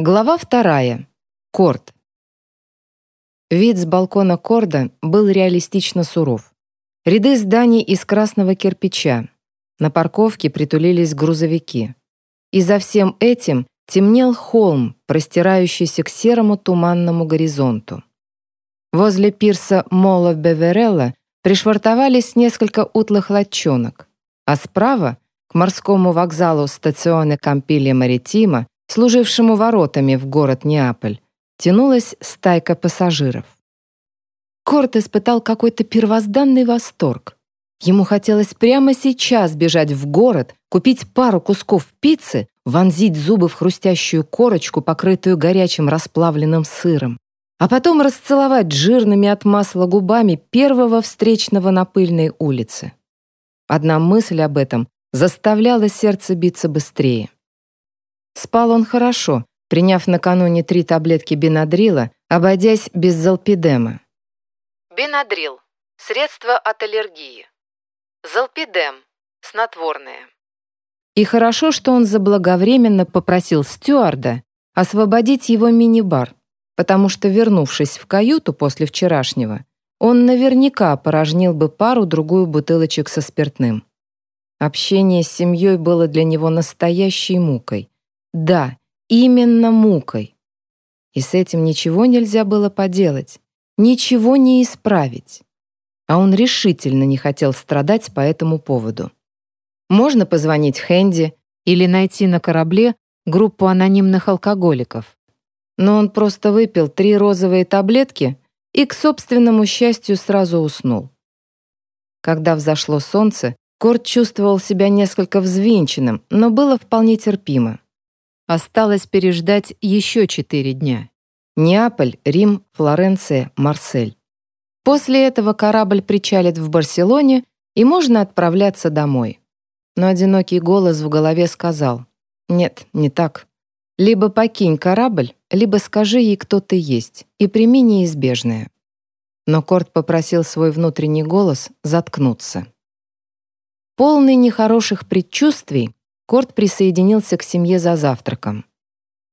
Глава вторая. Корд. Вид с балкона Корда был реалистично суров. Ряды зданий из красного кирпича. На парковке притулились грузовики. И за всем этим темнел холм, простирающийся к серому туманному горизонту. Возле пирса Мола Беверелла пришвартовались несколько утлых лодчонок, а справа, к морскому вокзалу стационе Кампилия Маритима, служившему воротами в город Неаполь, тянулась стайка пассажиров. Корт испытал какой-то первозданный восторг. Ему хотелось прямо сейчас бежать в город, купить пару кусков пиццы, вонзить зубы в хрустящую корочку, покрытую горячим расплавленным сыром, а потом расцеловать жирными от масла губами первого встречного на пыльной улице. Одна мысль об этом заставляла сердце биться быстрее. Спал он хорошо, приняв накануне три таблетки бенадрила, обойдясь без залпидема. Бенадрил – средство от аллергии. Залпидем – снотворное. И хорошо, что он заблаговременно попросил стюарда освободить его мини-бар, потому что, вернувшись в каюту после вчерашнего, он наверняка порожнил бы пару-другую бутылочек со спиртным. Общение с семьей было для него настоящей мукой, да, именно мукой. И с этим ничего нельзя было поделать, ничего не исправить. А он решительно не хотел страдать по этому поводу. Можно позвонить Хэнди или найти на корабле группу анонимных алкоголиков. Но он просто выпил три розовые таблетки и, к собственному счастью, сразу уснул. Когда взошло солнце, Корт чувствовал себя несколько взвинченным, но было вполне терпимо. Осталось переждать еще четыре дня. Неаполь, Рим, Флоренция, Марсель. После этого корабль причалит в Барселоне, и можно отправляться домой. Но одинокий голос в голове сказал, «Нет, не так. Либо покинь корабль, либо скажи ей, кто ты есть, и прими неизбежное». Но Корт попросил свой внутренний голос заткнуться. Полный нехороших предчувствий, Корт присоединился к семье за завтраком.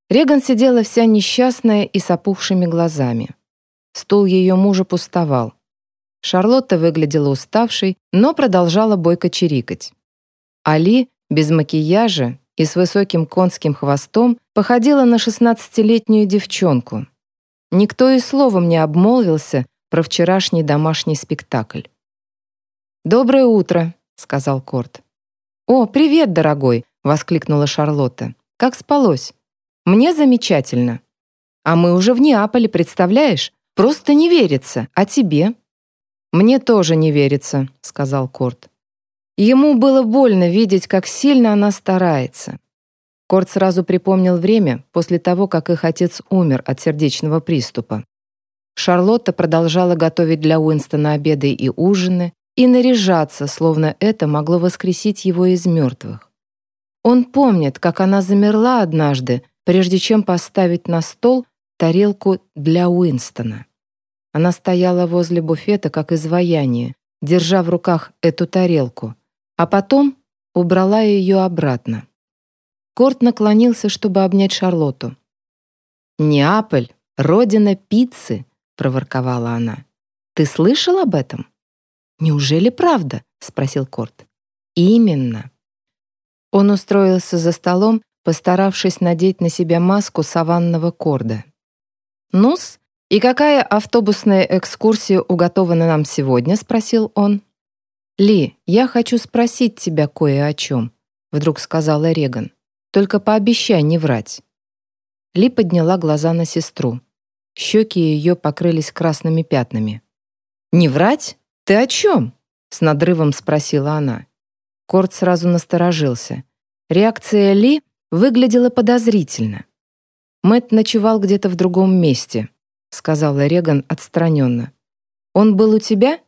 Реган сидела вся несчастная и с опухшими глазами. Стул ее мужа пустовал. Шарлотта выглядела уставшей, но продолжала бойко чирикать. Али, без макияжа и с высоким конским хвостом, походила на шестнадцатилетнюю девчонку. Никто и словом не обмолвился про вчерашний домашний спектакль. «Доброе утро», — сказал Корт. «О, привет, дорогой!» — воскликнула Шарлотта. «Как спалось?» «Мне замечательно». «А мы уже в Неаполе, представляешь? Просто не верится. А тебе?» «Мне тоже не верится», — сказал Корт. Ему было больно видеть, как сильно она старается. Корт сразу припомнил время после того, как их отец умер от сердечного приступа. Шарлотта продолжала готовить для Уинстона обеды и ужины, и наряжаться, словно это могло воскресить его из мертвых. Он помнит, как она замерла однажды, прежде чем поставить на стол тарелку для Уинстона. Она стояла возле буфета, как изваяние, держа в руках эту тарелку, а потом убрала ее обратно. Корт наклонился, чтобы обнять Шарлотту. «Неаполь — родина пиццы», — проворковала она. «Ты слышал об этом?» «Неужели правда?» — спросил Корт. «Именно». Он устроился за столом, постаравшись надеть на себя маску саванного корда. «Ну-с, и какая автобусная экскурсия уготована нам сегодня?» — спросил он. «Ли, я хочу спросить тебя кое о чем», — вдруг сказала Реган. «Только пообещай не врать». Ли подняла глаза на сестру. Щеки ее покрылись красными пятнами. «Не врать? «Ты о чем?» — с надрывом спросила она. Корт сразу насторожился. Реакция Ли выглядела подозрительно. Мэт ночевал где-то в другом месте, сказала Реган отстраненно. Он был у тебя?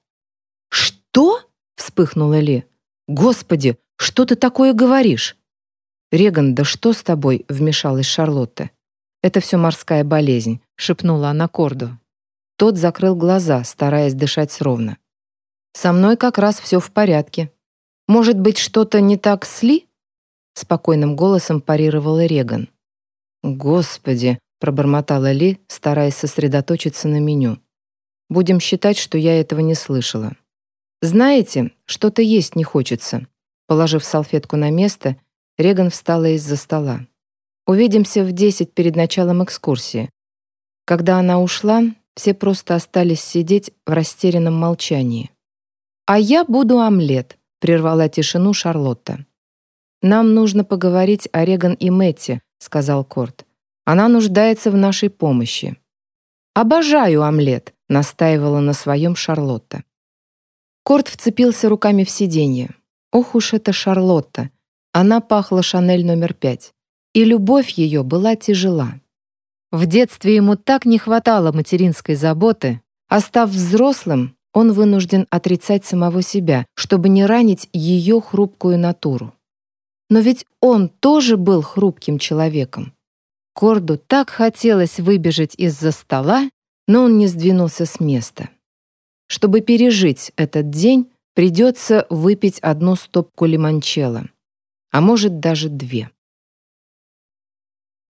Что? вспыхнула Ли. Господи, что ты такое говоришь? Реган, да что с тобой? вмешалась Шарлотта. Это все морская болезнь, шепнула она Корду. Тот закрыл глаза, стараясь дышать ровно. Со мной как раз все в порядке. Может быть, что-то не так с Ли?» Спокойным голосом парировала Реган. «Господи!» — пробормотала Ли, стараясь сосредоточиться на меню. «Будем считать, что я этого не слышала». «Знаете, что-то есть не хочется». Положив салфетку на место, Реган встала из-за стола. «Увидимся в десять перед началом экскурсии». Когда она ушла, все просто остались сидеть в растерянном молчании. «А я буду омлет», — прервала тишину Шарлотта. «Нам нужно поговорить о Реган и Мэтте», — сказал Корт. «Она нуждается в нашей помощи». «Обожаю омлет», — настаивала на своем Шарлотта. Корт вцепился руками в сиденье. Ох уж это Шарлотта. Она пахла Шанель номер пять. И любовь ее была тяжела. В детстве ему так не хватало материнской заботы, а став взрослым, он вынужден отрицать самого себя, чтобы не ранить ее хрупкую натуру. Но ведь он тоже был хрупким человеком. Корду так хотелось выбежать из-за стола, но он не сдвинулся с места. Чтобы пережить этот день, придется выпить одну стопку лимончелло, а может даже две.